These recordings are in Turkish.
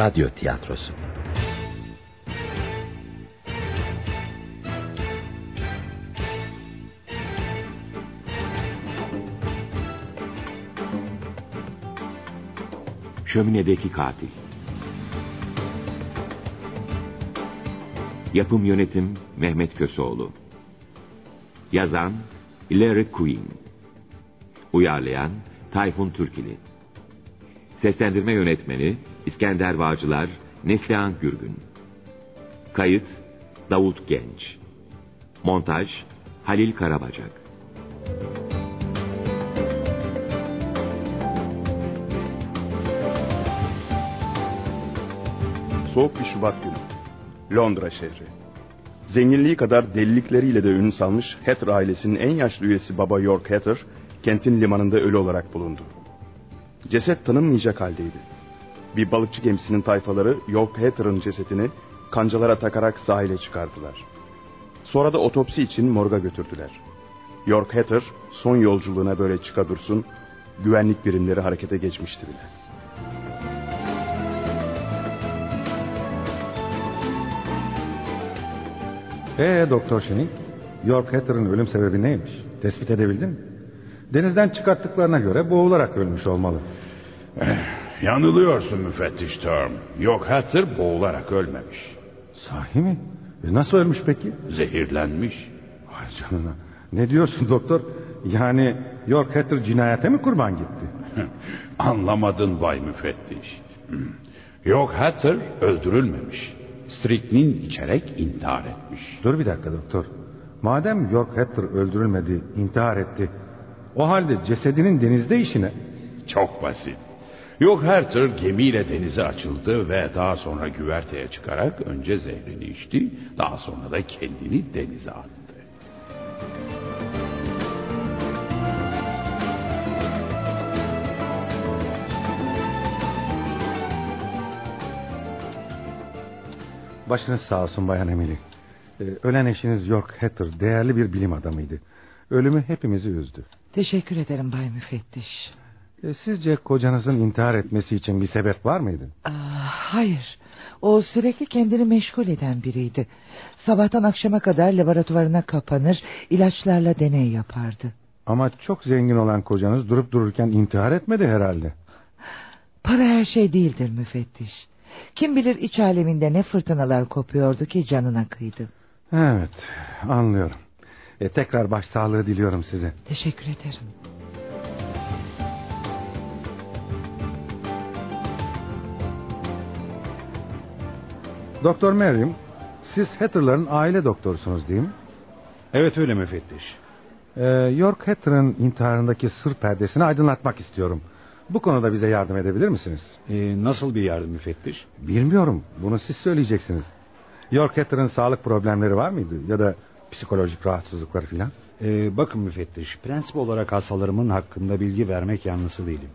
Radyo Tiyatrosu. Şöminedeki Katil. Yapım Yönetim Mehmet Köseoğlu. Yazan Larry Queen Uyarlayan Tayfun Türkili Seslendirme Yönetmeni İskender Bağcılar Neslihan Gürgün Kayıt Davut Genç Montaj Halil Karabacak Soğuk bir Şubat günü. Londra şehri. Zenginliği kadar delilikleriyle de ün salmış Hatter ailesinin en yaşlı üyesi Baba York Hatter, kentin limanında ölü olarak bulundu. Ceset tanınmayacak haldeydi. Bir balıkçı gemisinin tayfaları York Hatter'ın cesetini kancalara takarak sahile çıkardılar. Sonra da otopsi için morga götürdüler. York Hatter son yolculuğuna böyle çıka dursun, güvenlik birimleri harekete geçmişti bile. Ee Doktor Şenik, York Hatter'ın ölüm sebebi neymiş? Tespit edebildin mi? Denizden çıkarttıklarına göre boğularak ölmüş olmalı. Yanılıyorsun müfettiş Term. Yok Hatter boğularak ölmemiş. Sahi mi? E nasıl ölmüş peki? Zehirlenmiş. Ay canına. Ne diyorsun doktor? Yani York Hatter cinayete mi kurban gitti? Anlamadın bay müfettiş. Yok Hatter öldürülmemiş. Striknin içerek intihar etmiş. Dur bir dakika doktor. Madem York Hatter öldürülmedi, intihar etti. O halde cesedinin denizde işine... Çok basit. Yok Hatter gemiyle denize açıldı ve daha sonra güverteye çıkarak önce zehrini içti, daha sonra da kendini denize attı. Başınız sağ olsun Bayan Emily. Ee, ölen eşiniz York Hatter değerli bir bilim adamıydı. Ölümü hepimizi üzdü. Teşekkür ederim Bay Müfettiş. Ee, sizce kocanızın intihar etmesi için bir sebep var mıydı? Aa, hayır. O sürekli kendini meşgul eden biriydi. Sabahtan akşama kadar laboratuvarına kapanır, ilaçlarla deney yapardı. Ama çok zengin olan kocanız durup dururken intihar etmedi herhalde. Para her şey değildir müfettiş. Kim bilir iç aleminde ne fırtınalar kopuyordu ki canına kıydı. Evet anlıyorum. E, tekrar başsağlığı diliyorum size. Teşekkür ederim. Doktor Merriam, siz Hatter'ların aile doktorsunuz değil mi? Evet öyle müfettiş. Ee, York Hatter'ın intiharındaki sır perdesini aydınlatmak istiyorum. Bu konuda bize yardım edebilir misiniz? Ee, nasıl bir yardım müfettiş? Bilmiyorum. Bunu siz söyleyeceksiniz. York Hatter'ın sağlık problemleri var mıydı? Ya da psikolojik rahatsızlıkları filan? Ee, bakın müfettiş, prensip olarak hastalarımın hakkında bilgi vermek yanlısı değilim.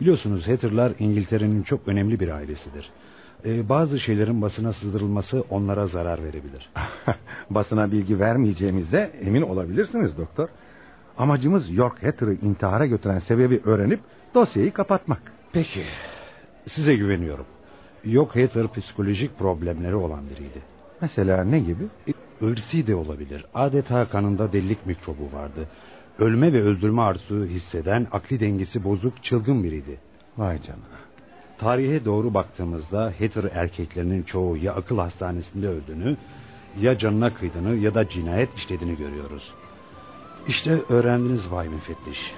Biliyorsunuz Hatter'lar İngiltere'nin çok önemli bir ailesidir. Ee, bazı şeylerin basına sızdırılması onlara zarar verebilir. Basına bilgi vermeyeceğimizde emin olabilirsiniz doktor. Amacımız York Hatter'ı intihara götüren sebebi öğrenip dosyayı kapatmak. Peki, size güveniyorum. Yok Hatter psikolojik problemleri olan biriydi. Mesela ne gibi? Irsi de olabilir. Adeta kanında delilik mikrobu vardı. Ölme ve öldürme arzusu hisseden, akli dengesi bozuk, çılgın biriydi. Vay canına. Tarihe doğru baktığımızda Hatter erkeklerinin çoğu ya akıl hastanesinde öldüğünü, ya canına kıydığını ya da cinayet işlediğini görüyoruz. İşte öğrendiniz Bay Müfettiş.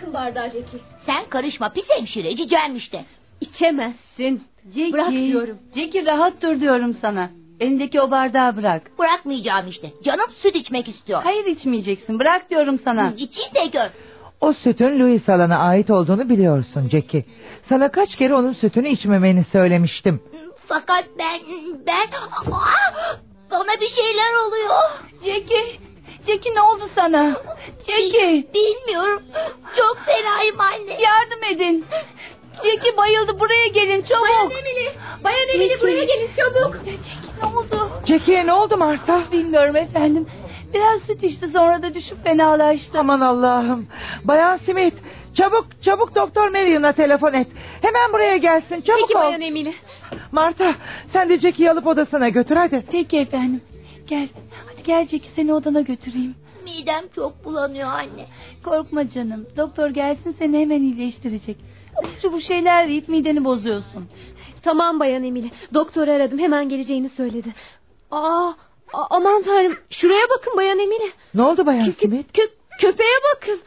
Bırakın bardağı Jackie. Sen karışma pis hemşire cicem işte. İçemezsin. Jackie, Bırak diyorum. Jackie rahat dur diyorum sana. Elindeki o bardağı bırak. Bırakmayacağım işte. Canım süt içmek istiyor. Hayır içmeyeceksin. Bırak diyorum sana. Hı, İçeyim de gör. O sütün Louis Alan'a ait olduğunu biliyorsun Jackie. Sana kaç kere onun sütünü içmemeni söylemiştim. Fakat ben ben Aa! bana bir şeyler oluyor. Jackie, Jackie ne oldu sana? Jackie, Bilmiyorum. Çok fenayım anne. yardım edin. Jackie bayıldı buraya gelin çabuk. Bayan Emily. Bayan Emily Jackie. buraya gelin çabuk. Ne oldu? Jackie'ye ne oldu Marta? Bilmiyorum efendim. Biraz süt içti sonra da düşüp fenalaştı. Aman Allah'ım. Bayan Smith çabuk çabuk Doktor Marion'a telefon et. Hemen buraya gelsin çabuk Peki ol. Bayan Emily. Marta sen de Jackie'yi alıp odasına götür hadi. Peki efendim. Gel. Hadi gel seni odana götüreyim. Midem çok bulanıyor anne. Korkma canım. Doktor gelsin seni hemen iyileştirecek. Şu bu şeyler yiyip mideni bozuyorsun. Tamam Bayan Emily. Doktoru aradım hemen geleceğini söyledi. Aa, a- aman tanrım şuraya bakın Bayan Emily. Ne oldu Bayan Kö- Smith? kö- köpeğe bakın.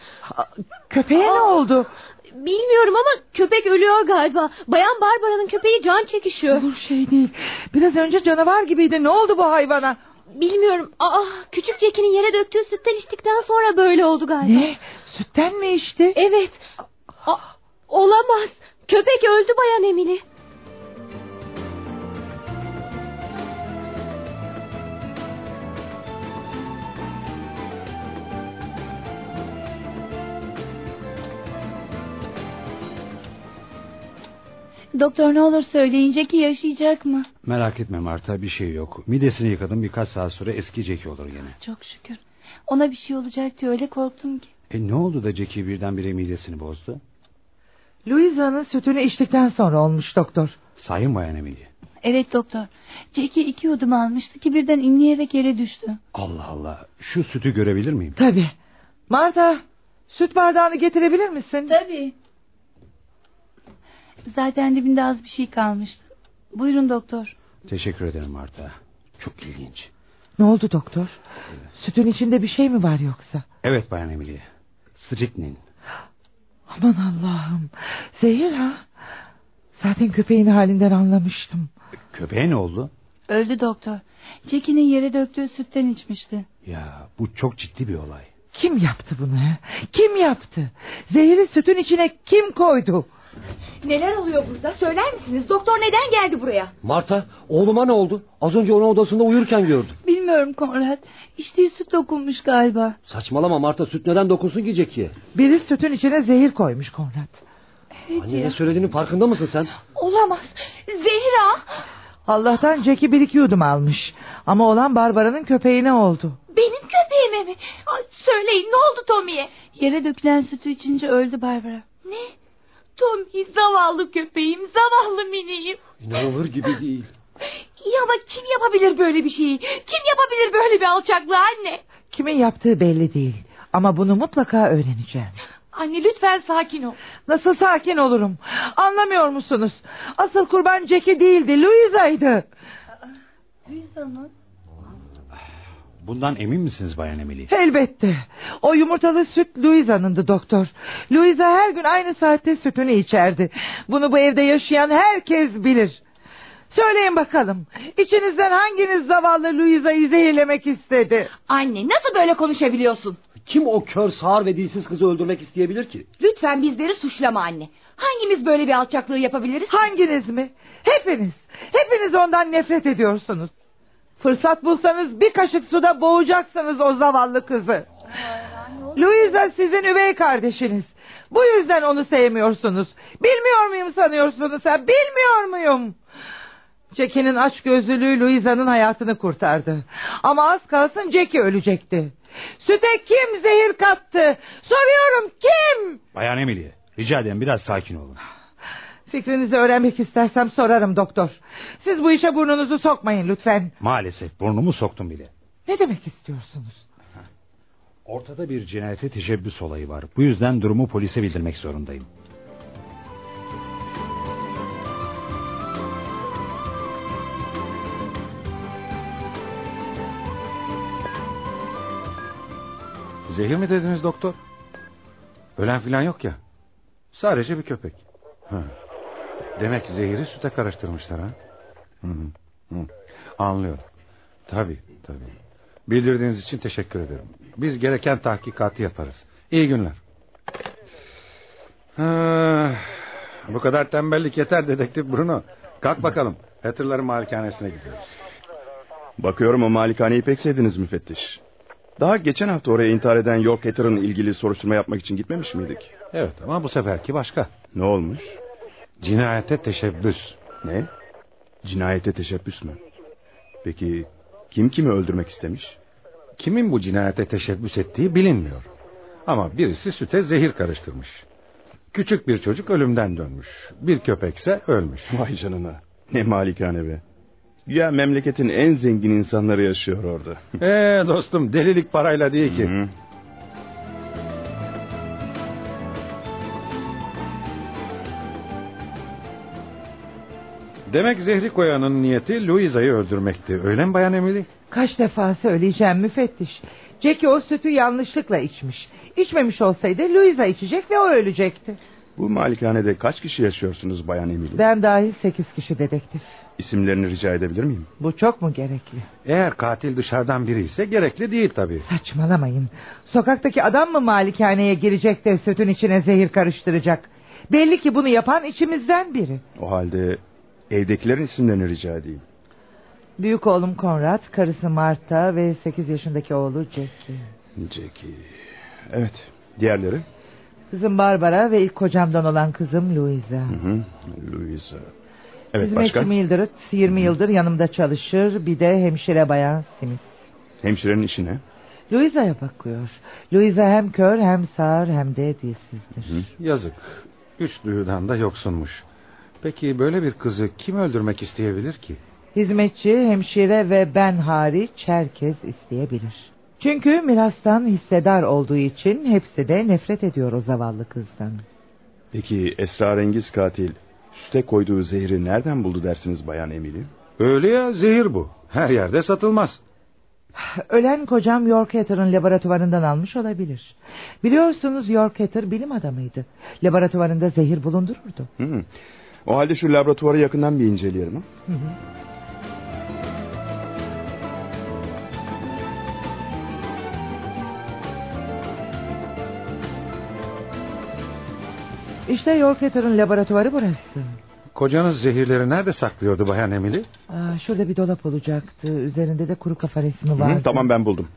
Köpeğe ne Aa. oldu? Bilmiyorum ama köpek ölüyor galiba. Bayan Barbara'nın köpeği can çekişiyor. Olur şey değil. Biraz önce canavar gibiydi. Ne oldu bu hayvana? Bilmiyorum. Aa, küçük Jackie'nin yere döktüğü sütten içtikten sonra böyle oldu galiba. Ne? Sütten mi içti? Evet. A- olamaz. Köpek öldü Bayan Emily. Doktor ne olur söyleyin Jackie yaşayacak mı? Merak etme Marta bir şey yok. Midesini yıkadım birkaç saat sonra eski Jackie olur gene. Çok şükür. Ona bir şey olacak diye öyle korktum ki. E ne oldu da Jackie birdenbire midesini bozdu? Louisa'nın sütünü içtikten sonra olmuş doktor. Sayın Bayan Emily. Evet doktor. Jackie iki yudum almıştı ki birden inleyerek yere düştü. Allah Allah şu sütü görebilir miyim? Tabii. Marta süt bardağını getirebilir misin? Tabii. Zaten dibinde az bir şey kalmıştı. Buyurun doktor. Teşekkür ederim Marta. Çok ilginç. Ne oldu doktor? Sütün içinde bir şey mi var yoksa? Evet Bayan Emily. Strychnine. Aman Allah'ım. Zehir ha? Zaten köpeğin halinden anlamıştım. Köpeğe ne oldu? Öldü doktor. Jackie'nin yere döktüğü sütten içmişti. Ya bu çok ciddi bir olay. Kim yaptı bunu? he? Kim yaptı? Zehiri sütün içine kim koydu? Neler oluyor burada? Söyler misiniz? Doktor neden geldi buraya? Marta oğluma ne oldu? Az önce onu odasında uyurken gördüm. Bilmiyorum Konrad. İçtiği süt dokunmuş galiba. Saçmalama Marta süt neden dokunsun ki Jackie'ye? Biri sütün içine zehir koymuş Konrad. Evet Anne ya. ne söylediğinin farkında mısın sen? Olamaz. Zehra. Allah'tan Jackie bir iki yudum almış. Ama olan Barbara'nın köpeğine oldu. Benim köpeğime mi? Ay, söyleyin ne oldu Tommy'ye? Yere dökülen sütü içince öldü Barbara. Ne? Tommy zavallı köpeğim, zavallı miniğim. İnanılır gibi değil. İyi ama kim yapabilir böyle bir şeyi? Kim yapabilir böyle bir alçaklığı anne? Kimin yaptığı belli değil. Ama bunu mutlaka öğreneceğim. Anne lütfen sakin ol. Nasıl sakin olurum? Anlamıyor musunuz? Asıl kurban Jackie değildi, Louisa'ydı. Luisa mı? Bundan emin misiniz Bayan Emily? Elbette. O yumurtalı süt Louisa'nındı doktor. Louisa her gün aynı saatte sütünü içerdi. Bunu bu evde yaşayan herkes bilir. Söyleyin bakalım. İçinizden hanginiz zavallı Louisa'yı zehirlemek istedi? Anne nasıl böyle konuşabiliyorsun? Kim o kör sağır ve dilsiz kızı öldürmek isteyebilir ki? Lütfen bizleri suçlama anne. Hangimiz böyle bir alçaklığı yapabiliriz? Hanginiz mi? Hepiniz. Hepiniz ondan nefret ediyorsunuz. Fırsat bulsanız bir kaşık suda boğacaksınız o zavallı kızı. Louisa sizin üvey kardeşiniz. Bu yüzden onu sevmiyorsunuz. Bilmiyor muyum sanıyorsunuz ha? Bilmiyor muyum? Jackie'nin aç gözlülüğü Louisa'nın hayatını kurtardı. Ama az kalsın Jackie ölecekti. Süte kim zehir kattı? Soruyorum kim? Bayan Emily rica ederim biraz sakin olun. Fikrinizi öğrenmek istersem sorarım doktor. Siz bu işe burnunuzu sokmayın lütfen. Maalesef burnumu soktum bile. Ne demek istiyorsunuz? Ortada bir cinayete teşebbüs olayı var. Bu yüzden durumu polise bildirmek zorundayım. Zehir mi dediniz doktor? Ölen filan yok ya. Sadece bir köpek. Ha. Demek zehiri süte karıştırmışlar ha. Hı hı. Hı. Anlıyorum. Tabii tabii. Bildirdiğiniz için teşekkür ederim. Biz gereken tahkikatı yaparız. İyi günler. Ha, bu kadar tembellik yeter dedektif Bruno. Kalk bakalım. Hatter'ların malikanesine gidiyoruz. Bakıyorum o malikaneyi pek sevdiniz müfettiş. Daha geçen hafta oraya intihar eden York Hatter'ın ilgili soruşturma yapmak için gitmemiş miydik? Evet ama bu seferki başka. Ne olmuş? Cinayete teşebbüs. Ne? Cinayete teşebbüs mü? Peki kim kimi öldürmek istemiş? Kimin bu cinayete teşebbüs ettiği bilinmiyor. Ama birisi süte zehir karıştırmış. Küçük bir çocuk ölümden dönmüş. Bir köpekse ölmüş. Vay canına. Ne malikane be. Ya memleketin en zengin insanları yaşıyor orada. Ee dostum delilik parayla değil ki. Hı hı. Demek zehri koyanın niyeti Louisa'yı öldürmekti. Öyle mi Bayan Emily? Kaç defa söyleyeceğim müfettiş. Jackie o sütü yanlışlıkla içmiş. İçmemiş olsaydı Louisa içecek ve o ölecekti. Bu malikanede kaç kişi yaşıyorsunuz Bayan Emily? Ben dahil sekiz kişi dedektif. İsimlerini rica edebilir miyim? Bu çok mu gerekli? Eğer katil dışarıdan biri ise gerekli değil tabii. Saçmalamayın. Sokaktaki adam mı malikaneye girecek de sütün içine zehir karıştıracak? Belli ki bunu yapan içimizden biri. O halde evdekilerin isimlerini rica edeyim. Büyük oğlum Konrad, karısı Marta ve sekiz yaşındaki oğlu Jackie. Jackie. Evet. Diğerleri? Kızım Barbara ve ilk kocamdan olan kızım Louisa. Hı hı. Louisa. Evet Hizmetçi başka? Mildred 20 yıldır yanımda çalışır. Bir de hemşire bayan Smith. Hemşirenin işi ne? Louisa'ya bakıyor. Louisa hem kör hem sağır hem de dilsizdir. Yazık. Üç duyudan da yoksunmuş. Peki böyle bir kızı kim öldürmek isteyebilir ki? Hizmetçi, hemşire ve ben hariç herkes isteyebilir. Çünkü mirastan hissedar olduğu için hepsi de nefret ediyor o zavallı kızdan. Peki esrarengiz katil süte koyduğu zehri nereden buldu dersiniz Bayan Emily? Öyle ya zehir bu. Her yerde satılmaz. Ölen kocam York Hatter'ın laboratuvarından almış olabilir. Biliyorsunuz York Hatter bilim adamıydı. Laboratuvarında zehir bulundururdu. Hı. O halde şu laboratuvarı yakından bir inceleyelim. Hı hı. İşte York Hatter'ın laboratuvarı burası. Kocanız zehirleri nerede saklıyordu Bayan Emily? Aa, şurada bir dolap olacaktı. Üzerinde de kuru kafa resmi Hı, vardı. tamam ben buldum.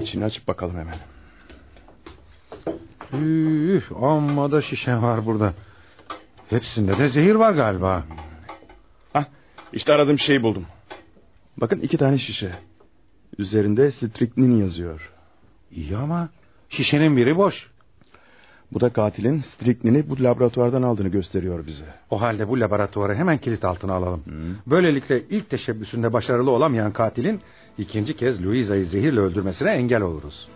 İçini açıp bakalım hemen. Üh, amma da şişe var burada. Hepsinde de zehir var galiba. Ah, işte aradığım şeyi buldum. Bakın iki tane şişe. Üzerinde strychnine yazıyor. İyi ama şişenin biri boş. Bu da katilin striknini bu laboratuvardan aldığını gösteriyor bize. O halde bu laboratuvarı hemen kilit altına alalım. Böylelikle ilk teşebbüsünde başarılı olamayan katilin ikinci kez Louisa'yı zehirle öldürmesine engel oluruz.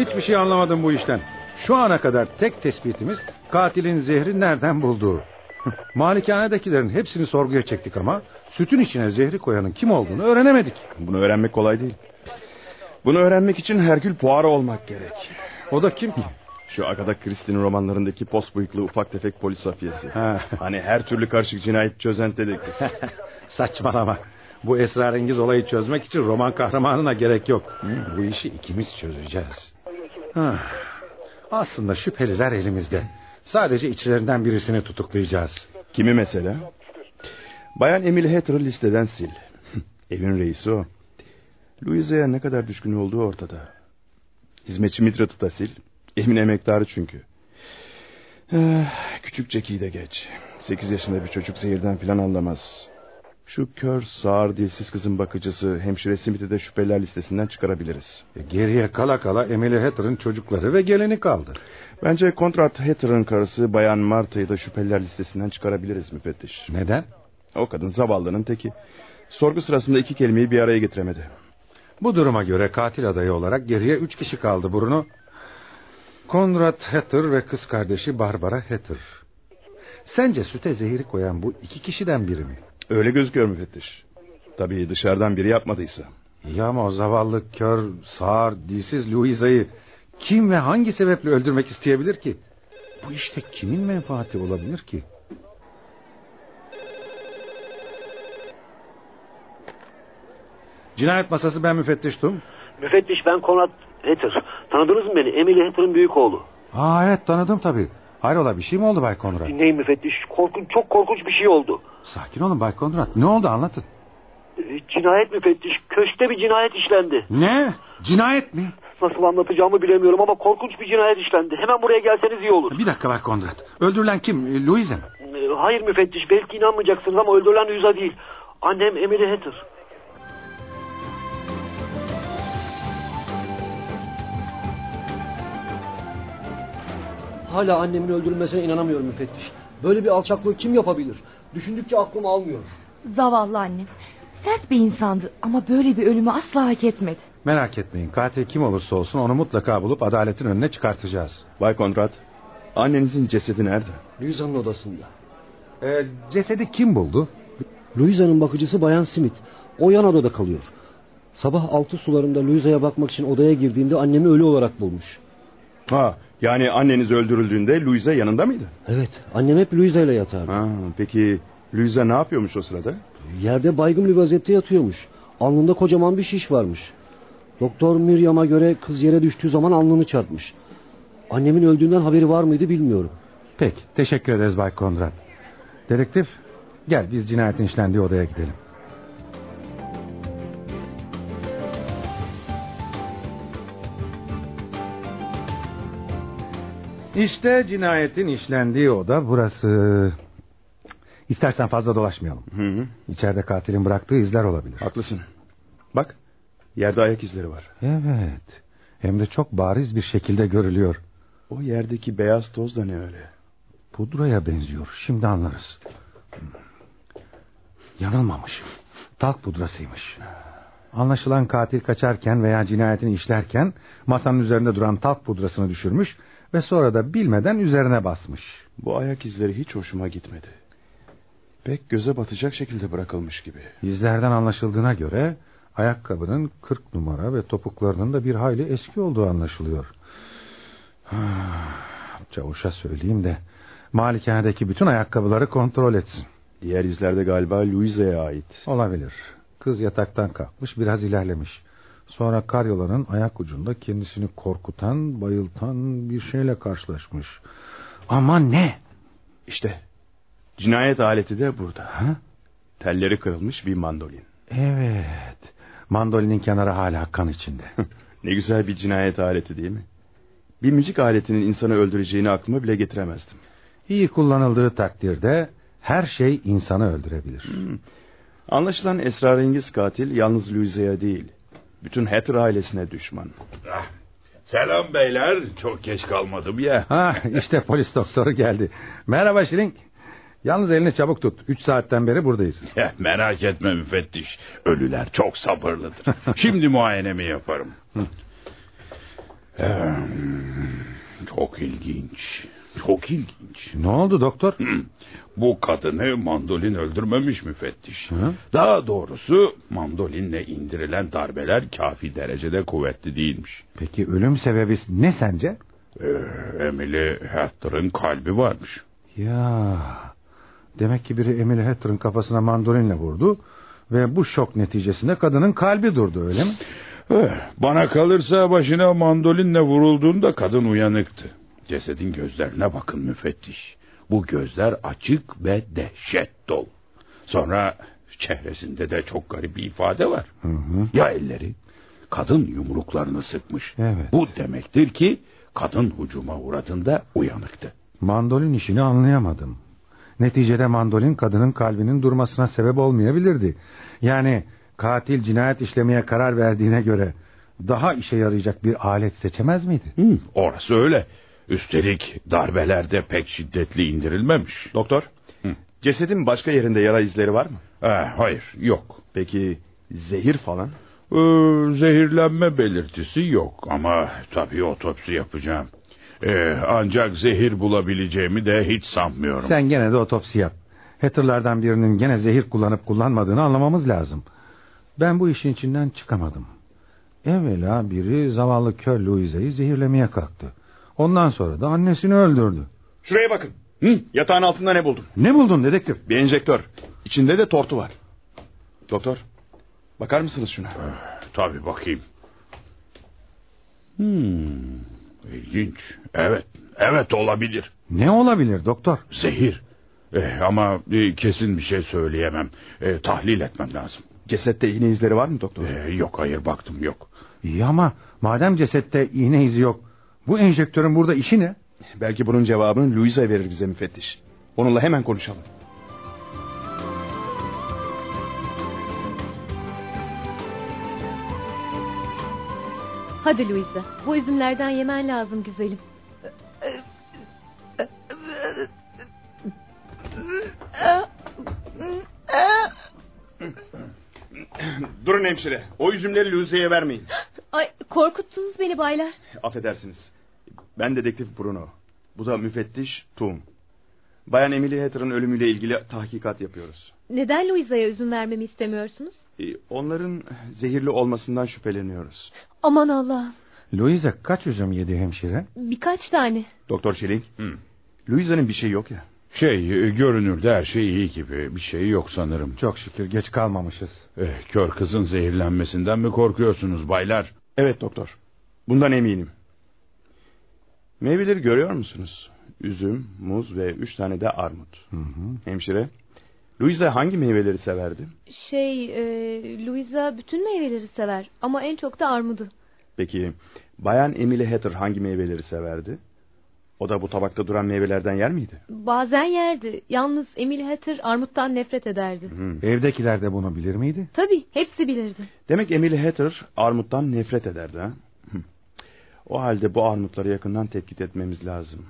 Hiçbir şey anlamadım bu işten. Şu ana kadar tek tespitimiz katilin zehri nereden bulduğu. Malikanedekilerin hepsini sorguya çektik ama sütün içine zehri koyanın kim olduğunu öğrenemedik. Bunu öğrenmek kolay değil. Bunu öğrenmek için Herkül Poirot olmak gerek. O da kim ki? Şu Agatha Christie'nin romanlarındaki post bıyıklı ufak tefek polis afiyesi. Ha. Hani her türlü karışık cinayet çözen dedektif. Saçmalama. Bu esrarengiz olayı çözmek için roman kahramanına gerek yok. Bu işi ikimiz çözeceğiz. Hah. Aslında şüpheliler elimizde. Sadece içlerinden birisini tutuklayacağız. Kimi mesela? Bayan Emily Hatter'ı listeden sil. Evin reisi o. Louisa'ya ne kadar düşkün olduğu ortada. Hizmetçi Mitrat'ı da sil. Evin emektarı çünkü. Ah, küçük Jackie'yi de geç. Sekiz yaşında bir çocuk zehirden filan anlamaz. Şu kör, sağır, dilsiz kızın bakıcısı hemşire Smith'i de şüpheliler listesinden çıkarabiliriz. E, Geriye kala kala Emily Hatter'ın çocukları ve geleni kaldı. Bence Kontrat Hatter'ın karısı Bayan Marta'yı da şüpheliler listesinden çıkarabiliriz müfettiş. Neden? O kadın zavallının teki. Sorgu sırasında iki kelimeyi bir araya getiremedi. Bu duruma göre katil adayı olarak geriye üç kişi kaldı Bruno. Konrad Hatter ve kız kardeşi Barbara Hatter. Sence süte zehri koyan bu iki kişiden biri mi? Öyle gözüküyor müfettiş. Tabii dışarıdan biri yapmadıysa. Ya ama o zavallı kör, sağır, dilsiz Louisa'yı kim ve hangi sebeple öldürmek isteyebilir ki? Bu işte kimin menfaati olabilir ki? Cinayet masası ben müfettiş Tum. Müfettiş ben Konrad Hatter. Tanıdınız mı beni? Emily Hatter'ın büyük oğlu. Aa evet tanıdım tabii. Hayrola bir şey mi oldu Bay Konrad? Dinleyin müfettiş. Korkunç, çok korkunç bir şey oldu. Sakin olun Bay Konrad. Ne oldu anlatın. Ee, cinayet müfettiş. Köşkte bir cinayet işlendi. Ne? Cinayet mi? Nasıl anlatacağımı bilemiyorum ama korkunç bir cinayet işlendi. Hemen buraya gelseniz iyi olur. Bir dakika Bay Konrad. Öldürülen kim? E, Louise mi? Ee, hayır müfettiş. Belki inanmayacaksınız ama öldürülen Louisa değil. Annem Emily Hatter. Hala annemin öldürülmesine inanamıyorum müfettiş. Böyle bir alçaklığı kim yapabilir? Düşündükçe aklım almıyor. Zavallı annem. Sert bir insandı ama böyle bir ölümü asla hak etmedi. Merak etmeyin. Katil kim olursa olsun onu mutlaka bulup adaletin önüne çıkartacağız. Bay Konrad, annenizin cesedi nerede? Louisa'nın odasında. Ee, cesedi kim buldu? Louisa'nın bakıcısı Bayan Smith. O yan odada kalıyor. Sabah altı sularında Louisa'ya bakmak için odaya girdiğimde annemi ölü olarak bulmuş. Ha, yani anneniz öldürüldüğünde Louisa yanında mıydı? Evet, annem hep Louisa ile yatardı. Ha, peki Louisa ne yapıyormuş o sırada? Yerde baygın bir vaziyette yatıyormuş. Alnında kocaman bir şiş varmış. Doktor Miriam'a göre kız yere düştüğü zaman alnını çarpmış. Annemin öldüğünden haberi var mıydı bilmiyorum. Peki, teşekkür ederiz Bay Konrad. Dedektif, gel biz cinayetin işlendiği odaya gidelim. İşte cinayetin işlendiği oda burası. İstersen fazla dolaşmayalım. Hı hı. İçeride katilin bıraktığı izler olabilir. Haklısın. Bak, yerde ayak izleri var. Evet. Hem de çok bariz bir şekilde görülüyor. O yerdeki beyaz toz da ne öyle? Pudraya benziyor. Şimdi anlarız. Yanılmamış. Talk pudrasıymış. Anlaşılan katil kaçarken veya cinayetini işlerken masanın üzerinde duran talk pudrasını düşürmüş ve sonra da bilmeden üzerine basmış. Bu ayak izleri hiç hoşuma gitmedi. Pek göze batacak şekilde bırakılmış gibi. İzlerden anlaşıldığına göre ayakkabının 40 numara ve topuklarının da bir hayli eski olduğu anlaşılıyor. Çavuşa söyleyeyim de malikanedeki bütün ayakkabıları kontrol etsin. Diğer izlerde galiba Louisa'ya ait. Olabilir. Kız yataktan kalkmış biraz ilerlemiş. Sonra karyolanın ayak ucunda kendisini korkutan, bayıltan bir şeyle karşılaşmış. Ama ne? İşte cinayet aleti de burada. Ha? Telleri kırılmış bir mandolin. Evet. Mandolinin kenarı hala kan içinde. ne güzel bir cinayet aleti değil mi? Bir müzik aletinin insanı öldüreceğini aklıma bile getiremezdim. İyi kullanıldığı takdirde her şey insanı öldürebilir. Hmm. Anlaşılan esrarengiz katil yalnız Louisa'ya değil, bütün Hatter ailesine düşman. Ah, selam beyler, çok geç kalmadım ya. Ha, işte polis doktoru geldi. Merhaba Şirin. Yalnız elini çabuk tut. Üç saatten beri buradayız. Ya, merak etme müfettiş. Ölüler çok sabırlıdır. Şimdi muayenemi yaparım. Ee, çok ilginç. Çok ilginç. Ne oldu doktor? Bu kadını mandolin öldürmemiş müfettiş. Hı? Daha doğrusu mandolinle indirilen darbeler kafi derecede kuvvetli değilmiş. Peki ölüm sebebi ne sence? Ee, Emily Hatter'ın kalbi varmış. Ya demek ki biri Emily Hatter'ın kafasına mandolinle vurdu ve bu şok neticesinde kadının kalbi durdu öyle mi? Eh, bana kalırsa başına mandolinle vurulduğunda kadın uyanıktı. Cesedin gözlerine bakın müfettiş. Bu gözler açık ve dehşet dolu. Sonra çehresinde de çok garip bir ifade var. Hı hı. Ya elleri? Kadın yumruklarını sıkmış. Evet. Bu demektir ki kadın hucuma uğradığında uyanıktı. Mandolin işini anlayamadım. Neticede mandolin kadının kalbinin durmasına sebep olmayabilirdi. Yani katil cinayet işlemeye karar verdiğine göre daha işe yarayacak bir alet seçemez miydi? Hı, orası öyle. Üstelik darbelerde pek şiddetli indirilmemiş. Doktor, Hı. cesedin başka yerinde yara izleri var mı? Eh, hayır, yok. Peki zehir falan? Ee, zehirlenme belirtisi yok ama tabii otopsi yapacağım. Ee, ancak zehir bulabileceğimi de hiç sanmıyorum. Sen gene de otopsi yap. Hatter'lardan birinin gene zehir kullanıp kullanmadığını anlamamız lazım. Ben bu işin içinden çıkamadım. Evvela biri zavallı kör Louise'yi zehirlemeye kalktı. Ondan sonra da annesini öldürdü. Şuraya bakın. Hı? Yatağın altında ne buldun? Ne buldun dedektif? Bir enjektör. İçinde de tortu var. Doktor, bakar mısınız şuna? Tabii bakayım. Hmm, ilginç. Evet, evet olabilir. Ne olabilir doktor? Zehir. Eh, ama e, kesin bir şey söyleyemem. Eh, tahlil etmem lazım. Cesette iğne izleri var mı doktor? Eh, yok hayır baktım yok. İyi ama madem cesette iğne izi yok. Bu enjektörün burada işi ne? Belki bunun cevabını Louisa verir bize müfettiş. Onunla hemen konuşalım. Hadi Louisa. Bu üzümlerden yemen lazım güzelim. Durun hemşire. O üzümleri Louisa'ya vermeyin. Ay korkuttunuz beni baylar. Affedersiniz. Ben dedektif Bruno. Bu da müfettiş Tum. Bayan Emily Hatter'ın ölümüyle ilgili tahkikat yapıyoruz. Neden Louisa'ya üzüm vermemi istemiyorsunuz? Ee, Onların zehirli olmasından şüpheleniyoruz. Aman Allah. Louisa kaç üzüm yedi hemşire? Birkaç tane. Doktor Schilling. Hı. Louisa'nın bir şey yok ya. Şey e, görünürde her şey iyi gibi. Bir şey yok sanırım. Çok şükür geç kalmamışız. Eh, kör kızın zehirlenmesinden mi korkuyorsunuz baylar? Evet doktor. Bundan eminim. Meyveleri görüyor musunuz? Üzüm, muz ve üç tane de armut. Hı hı. Hemşire, Louisa hangi meyveleri severdi? Şey e, Louisa bütün meyveleri sever ama en çok da armudu. Peki Bayan Emily Hatter hangi meyveleri severdi? O da bu tabakta duran meyvelerden yer miydi? Bazen yerdi. Yalnız Emily Hatter armuttan nefret ederdi. Hı. Evdekiler de bunu bilir miydi? Tabii hepsi bilirdi. Demek Emily Hatter armuttan nefret ederdi ha? Hı. O halde bu armutları yakından tetkik etmemiz lazım.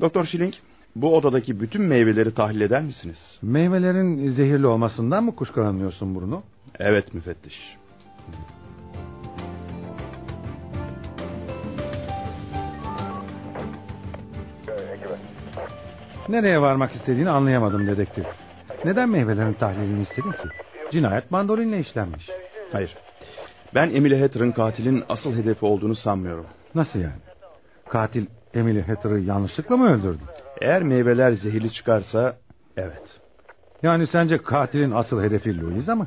Doktor Schilling, bu odadaki bütün meyveleri tahlil eder misiniz? Meyvelerin zehirli olmasından mı kuşkulanıyorsun Bruno? Evet müfettiş. Nereye varmak istediğini anlayamadım dedektif. Neden meyvelerin tahlilini istedin ki? Cinayet mandolinle işlenmiş. Hayır. Ben Emily Hatter'ın katilin asıl hedefi olduğunu sanmıyorum. Nasıl yani? Katil Emily Hatter'ı yanlışlıkla mı öldürdü? Eğer meyveler zehirli çıkarsa evet. Yani sence katilin asıl hedefi Louisa mı?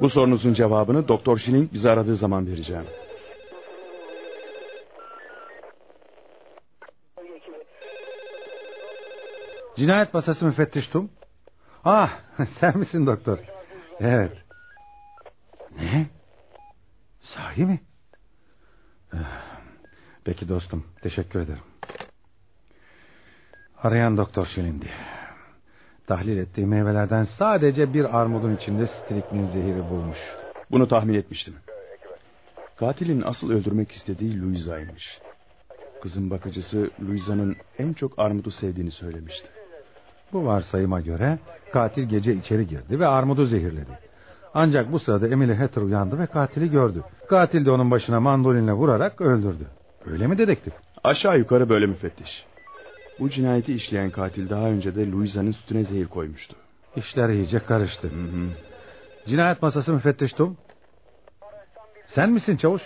Bu sorunuzun cevabını Doktor Schilling bizi aradığı zaman vereceğim. Cinayet masası müfettiş Tum. Ah sen misin doktor? Evet. Ne? Sahi mi? Eh, Peki dostum teşekkür ederim. Arayan doktor Şilindi. Tahlil ettiği meyvelerden sadece bir armudun içinde striknin zehiri bulmuş. Bunu tahmin etmiştim. Katilin asıl öldürmek istediği Louisa'ymış. Kızın bakıcısı Louisa'nın en çok armudu sevdiğini söylemişti. Bu varsayıma göre katil gece içeri girdi ve armudu zehirledi. Ancak bu sırada Emily Hatter uyandı ve katili gördü. Katil de onun başına mandolinle vurarak öldürdü. Öyle mi dedektif? Aşağı yukarı böyle müfettiş. Bu cinayeti işleyen katil daha önce de Louisa'nın sütüne zehir koymuştu. İşler iyice karıştı. Cinayet masası müfettiş Tum. Sen misin çavuş?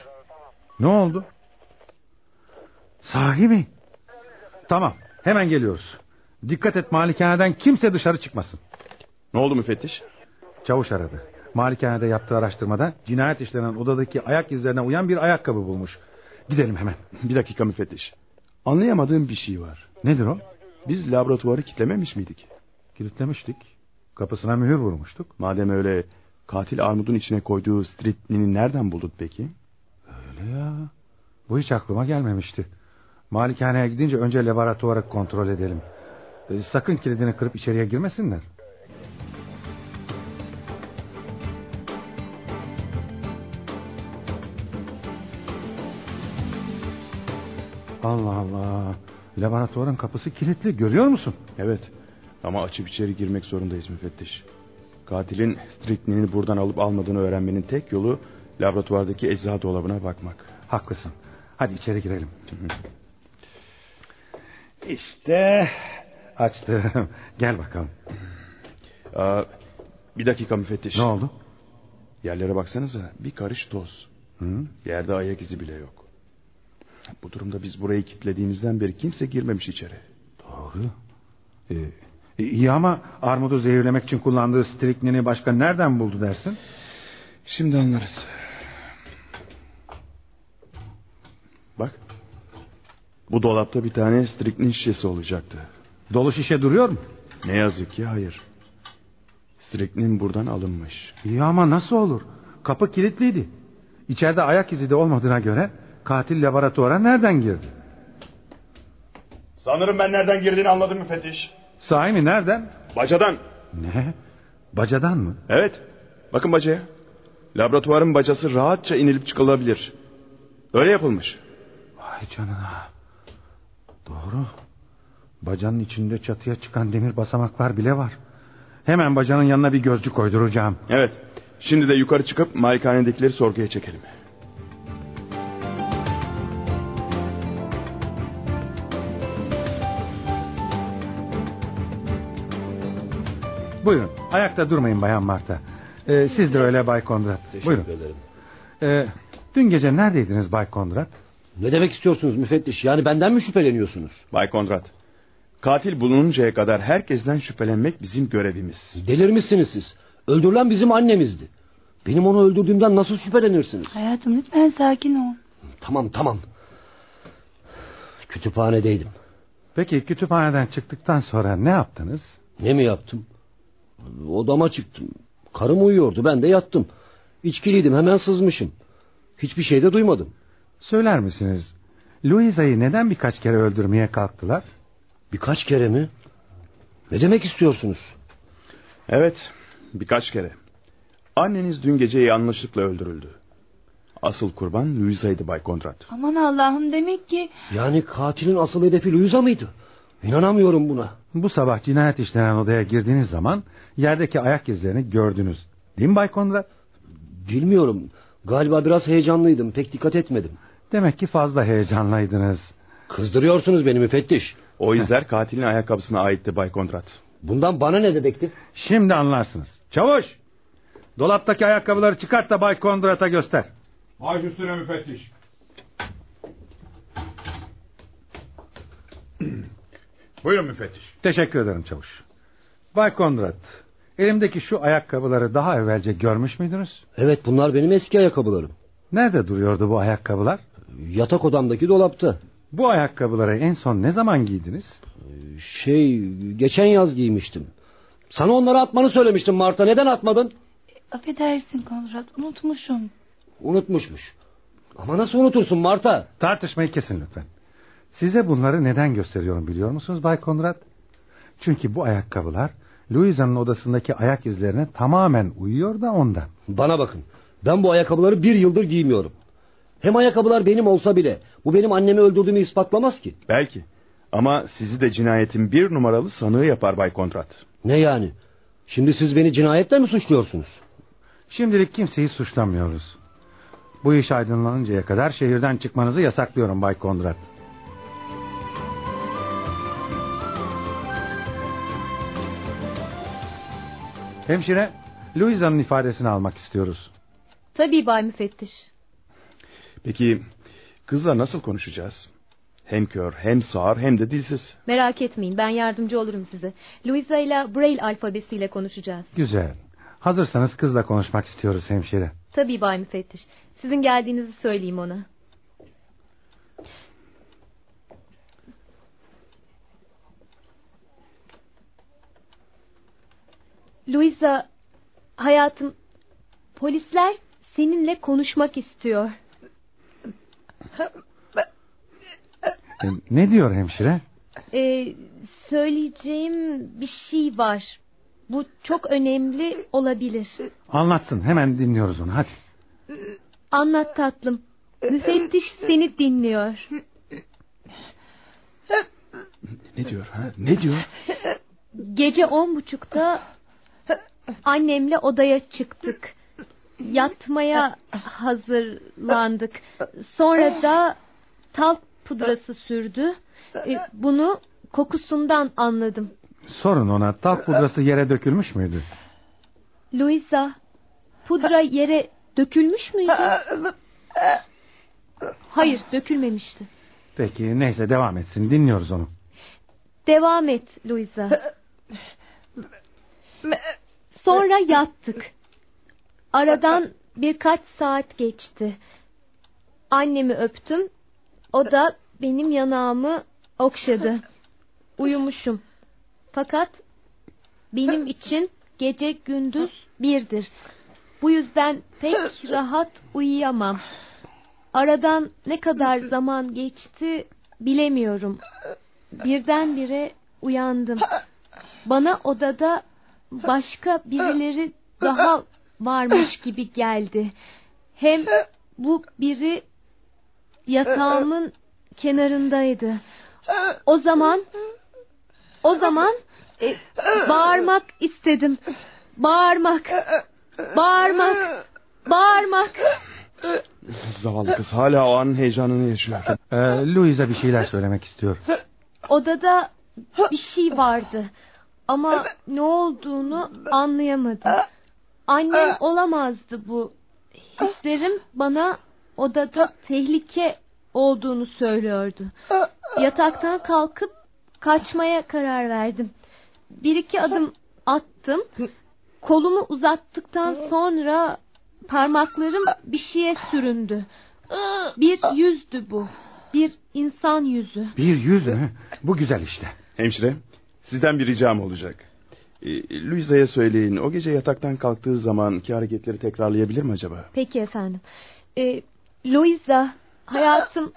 Ne oldu? Sahi mi? Tamam hemen geliyoruz. Dikkat et malikaneden kimse dışarı çıkmasın. Ne oldu müfettiş? Çavuş aradı. Malikanede yaptığı araştırmada cinayet işlenen odadaki ayak izlerine uyan bir ayakkabı bulmuş. Gidelim hemen. Bir dakika müfettiş. Anlayamadığım bir şey var. Nedir o? Biz laboratuvarı kitlememiş miydik? Kilitlemiştik. Kapısına mühür vurmuştuk. Madem öyle katil armudun içine koyduğu stritnini nereden buldun peki? Öyle ya. Bu hiç aklıma gelmemişti. Malikaneye gidince önce laboratuvarı kontrol edelim. Ee, sakın kilidini kırıp içeriye girmesinler. Allah Allah. Laboratuvarın kapısı kilitli görüyor musun? Evet ama açıp içeri girmek zorundayız müfettiş. Katilin stritnini buradan alıp almadığını öğrenmenin tek yolu laboratuvardaki eczacı dolabına bakmak. Haklısın. Hadi içeri girelim. İşte açtım. Gel bakalım. Aa, bir dakika müfettiş. Ne oldu? Yerlere baksanıza bir karış toz. Hı? Yerde ayak izi bile yok. Bu durumda biz burayı kilitlediğimizden beri kimse girmemiş içeri. Doğru. Ee, iyi ama armudu zehirlemek için kullandığı striknini başka nereden buldu dersin? Şimdi anlarız. Bak. Bu dolapta bir tane striknin şişesi olacaktı. Dolu şişe duruyor mu? Ne yazık ki hayır. Striknin buradan alınmış. İyi ama nasıl olur? Kapı kilitliydi. İçeride ayak izi de olmadığına göre katil laboratuvara nereden girdi? Sanırım ben nereden girdiğini anladım müfettiş. Sahi mi nereden? Bacadan. Ne? Bacadan mı? Evet. Bakın bacaya. Laboratuvarın bacası rahatça inilip çıkılabilir. Öyle yapılmış. Vay canına. Doğru. Bacanın içinde çatıya çıkan demir basamaklar bile var. Hemen bacanın yanına bir gözcü koyduracağım. Evet. Şimdi de yukarı çıkıp malikanedekileri sorguya çekelim. Buyurun. Ayakta durmayın Bayan Marta. Ee, siz de öyle Bay Kondrat. Teşekkür Buyurun. ederim. Ee, dün gece neredeydiniz Bay Kondrat? Ne demek istiyorsunuz müfettiş? Yani benden mi şüpheleniyorsunuz? Bay Kondrat. Katil bulununcaya kadar herkesten şüphelenmek bizim görevimiz. Delirmişsiniz siz. Öldürülen bizim annemizdi. Benim onu öldürdüğümden nasıl şüphelenirsiniz? Hayatım lütfen sakin ol. Tamam tamam. Kütüphanedeydim. Peki kütüphaneden çıktıktan sonra ne yaptınız? Ne mi yaptım? Odama çıktım. Karım uyuyordu ben de yattım. İçkiliydim hemen sızmışım. Hiçbir şey de duymadım. Söyler misiniz? Louisa'yı neden birkaç kere öldürmeye kalktılar? Birkaç kere mi? Ne demek istiyorsunuz? Evet, birkaç kere. Anneniz dün gece yanlışlıkla öldürüldü. Asıl kurban Louisa'ydı Bay Kondrat. Aman Allah'ım demek ki... Yani katilin asıl hedefi Louisa mıydı? İnanamıyorum buna. Bu sabah cinayet işlenen odaya girdiğiniz zaman yerdeki ayak izlerini gördünüz. Değil mi Bay Kondrat? Bilmiyorum. Galiba biraz heyecanlıydım. Pek dikkat etmedim. Demek ki fazla heyecanlıydınız. Kızdırıyorsunuz beni müfettiş. O izler katilin ayakkabısına aitti Bay Kondrat. Bundan bana ne dedektif? Şimdi anlarsınız. Çavuş! Dolaptaki ayakkabıları çıkart da Bay Kondrat'a göster. Baş üstüne müfettiş. Buyurun müfettiş. Teşekkür ederim çavuş. Bay Kondrat, elimdeki şu ayakkabıları daha evvelce görmüş müydünüz? Evet bunlar benim eski ayakkabılarım. Nerede duruyordu bu ayakkabılar? Yatak odamdaki dolapta. Bu ayakkabıları en son ne zaman giydiniz? Şey geçen yaz giymiştim. Sana onları atmanı söylemiştim Marta. Neden atmadın? Affedersin Konrad unutmuşum. Unutmuşmuş. Ama nasıl unutursun Marta? Tartışmayı kesin lütfen. Size bunları neden gösteriyorum biliyor musunuz Bay Konrad? Çünkü bu ayakkabılar Louisa'nın odasındaki ayak izlerine tamamen uyuyor da ondan. Bana bakın. Ben bu ayakkabıları bir yıldır giymiyorum. Hem ayakkabılar benim olsa bile bu benim annemi öldürdüğümü ispatlamaz ki. Belki. Ama sizi de cinayetin bir numaralı sanığı yapar Bay Kondrat. Ne yani? Şimdi siz beni cinayetle mi suçluyorsunuz? Şimdilik kimseyi suçlamıyoruz. Bu iş aydınlanıncaya kadar şehirden çıkmanızı yasaklıyorum Bay Kondrat. Hemşire, Louisa'nın ifadesini almak istiyoruz. Tabii Bay Müfettiş. Peki kızla nasıl konuşacağız? Hem kör hem sağır hem de dilsiz. Merak etmeyin ben yardımcı olurum size. Louisa ile Braille alfabesiyle konuşacağız. Güzel. Hazırsanız kızla konuşmak istiyoruz hemşire. Tabii Bay Müfettiş. Sizin geldiğinizi söyleyeyim ona. Louisa, hayatım, polisler seninle konuşmak istiyor. E, ne diyor hemşire? Ee, söyleyeceğim bir şey var. Bu çok önemli olabilir. Anlatsın hemen dinliyoruz onu hadi. Anlat tatlım. Müfettiş seni dinliyor. Ne diyor ha? Ne diyor? Gece on buçukta annemle odaya çıktık. Yatmaya hazırlandık. Sonra da talk pudrası sürdü. E, Bunu kokusundan anladım. Sorun ona talk pudrası yere dökülmüş müydü? Louisa, pudra yere dökülmüş müydü? Hayır, dökülmemişti. Peki neyse devam etsin dinliyoruz onu. Devam et Louisa. Sonra yattık. Aradan birkaç saat geçti. Annemi öptüm. O da benim yanağımı okşadı. Uyumuşum. Fakat benim için gece gündüz birdir. Bu yüzden pek rahat uyuyamam. Aradan ne kadar zaman geçti bilemiyorum. Birdenbire uyandım. Bana odada başka birileri daha varmış gibi geldi. Hem bu biri yatağımın kenarındaydı. O zaman o zaman e, bağırmak istedim. Bağırmak. Bağırmak. Bağırmak. Zavallı kız hala o anın heyecanını yaşıyor. Ee, Louisa bir şeyler söylemek istiyor. Odada bir şey vardı. Ama ne olduğunu anlayamadım. Annem olamazdı bu. Hislerim bana odada tehlike olduğunu söylüyordu. Yataktan kalkıp kaçmaya karar verdim. Bir iki adım attım. Kolumu uzattıktan sonra parmaklarım bir şeye süründü. Bir yüzdü bu. Bir insan yüzü. Bir yüz mü? Bu güzel işte. Hemşire sizden bir ricam olacak. Ee, Luisa'ya söyleyin o gece yataktan kalktığı zamanki hareketleri tekrarlayabilir mi acaba? Peki efendim. Ee, Louisa hayatım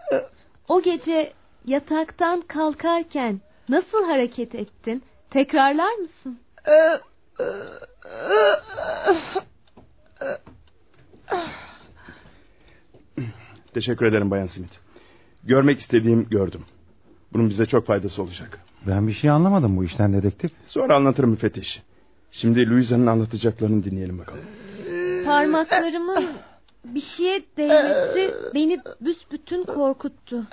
o gece yataktan kalkarken nasıl hareket ettin? Tekrarlar mısın? Teşekkür ederim Bayan Smith. Görmek istediğim gördüm. Bunun bize çok faydası olacak. Ben bir şey anlamadım bu işten dedektif. Sonra anlatırım müfettiş. Şimdi Louisa'nın anlatacaklarını dinleyelim bakalım. Parmaklarımın bir şeye değmesi beni büsbütün korkuttu.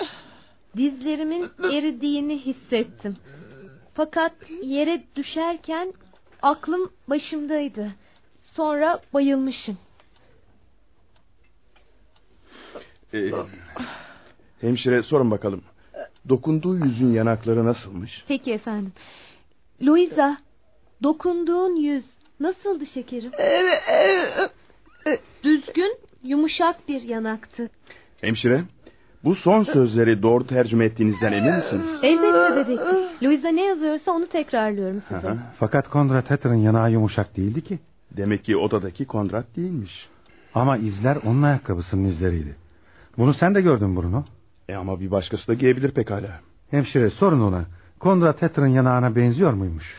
Dizlerimin eridiğini hissettim. Fakat yere düşerken aklım başımdaydı. Sonra bayılmışım. Ee, hemşire sorun bakalım. Dokunduğu yüzün yanakları nasılmış? Peki efendim. Louisa, dokunduğun yüz nasıldı şekerim? Düzgün, yumuşak bir yanaktı. Hemşire, bu son sözleri doğru tercüme ettiğinizden emin misiniz? Elbette dedektif. Louisa ne yazıyorsa onu tekrarlıyorum size. Aha. Fakat Konrad Hatter'ın yanağı yumuşak değildi ki. Demek ki odadaki Konrad değilmiş. Ama izler onun ayakkabısının izleriydi. Bunu sen de gördün Bruno. E ama bir başkası da giyebilir pekala. Hemşire sorun ona. Konrad Hatter'ın yanağına benziyor muymuş?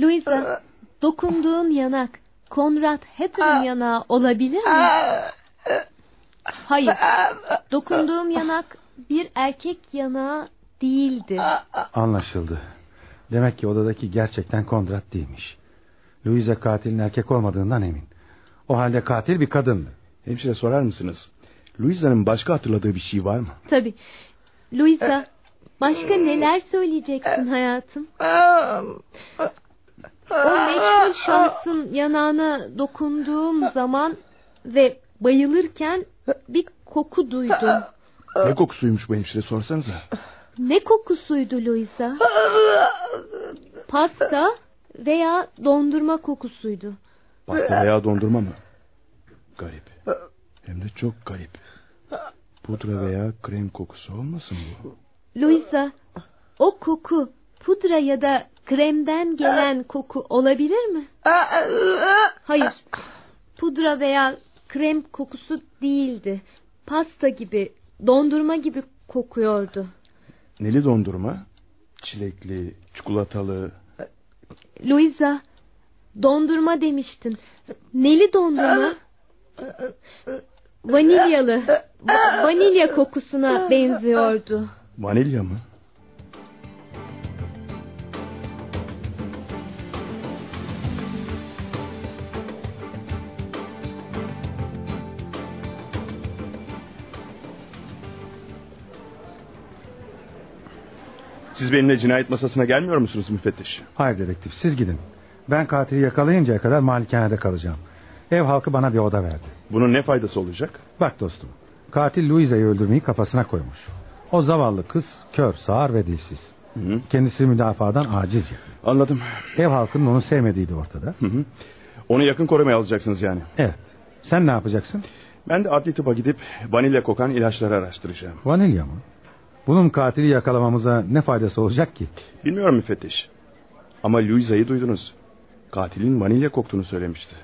Louisa, dokunduğun yanak Konrad Hatter'ın yanağı olabilir mi? Hayır. Dokunduğum yanak bir erkek yanağı değildi. Anlaşıldı. Demek ki odadaki gerçekten Konrad değilmiş. Louisa katilin erkek olmadığından emin. O halde katil bir kadındı. Hemşire sorar mısınız? Louisa'nın başka hatırladığı bir şey var mı? Tabii. Louisa, başka neler söyleyeceksin hayatım? O meşhur şahsın yanağına dokunduğum zaman ve bayılırken bir koku duydum. Ne kokusuymuş bu hemşire sorsanıza. Ne kokusuydu Louisa? Pasta veya dondurma kokusuydu. Pasta veya dondurma mı? Garip. Hem de çok garip. Pudra veya krem kokusu olmasın bu? Louisa, o koku pudra ya da kremden gelen koku olabilir mi? Hayır. Pudra veya krem kokusu değildi. Pasta gibi, dondurma gibi kokuyordu. Neli dondurma? Çilekli, çikolatalı. Louisa, dondurma demiştin. Neli dondurma? Vanilyalı. Va- vanilya kokusuna benziyordu. Vanilya mı? Siz benimle cinayet masasına gelmiyor musunuz müfettiş? Hayır dedektif siz gidin. Ben katili yakalayıncaya kadar malikanede kalacağım. Ev halkı bana bir oda verdi. Bunun ne faydası olacak? Bak dostum. Katil Louisa'yı öldürmeyi kafasına koymuş. O zavallı kız kör, sağır ve dilsiz. Hı hı. Kendisi müdafadan aciz ya. Anladım. Ev halkının onu sevmediği de ortada. Hı hı. Onu yakın korumaya alacaksınız yani. Evet. Sen ne yapacaksın? Ben de adli tıpa gidip vanilya kokan ilaçları araştıracağım. Vanilya mı? Bunun katili yakalamamıza ne faydası olacak ki? Bilmiyorum müfettiş. Ama Louisa'yı duydunuz. Katilin vanilya koktuğunu söylemişti.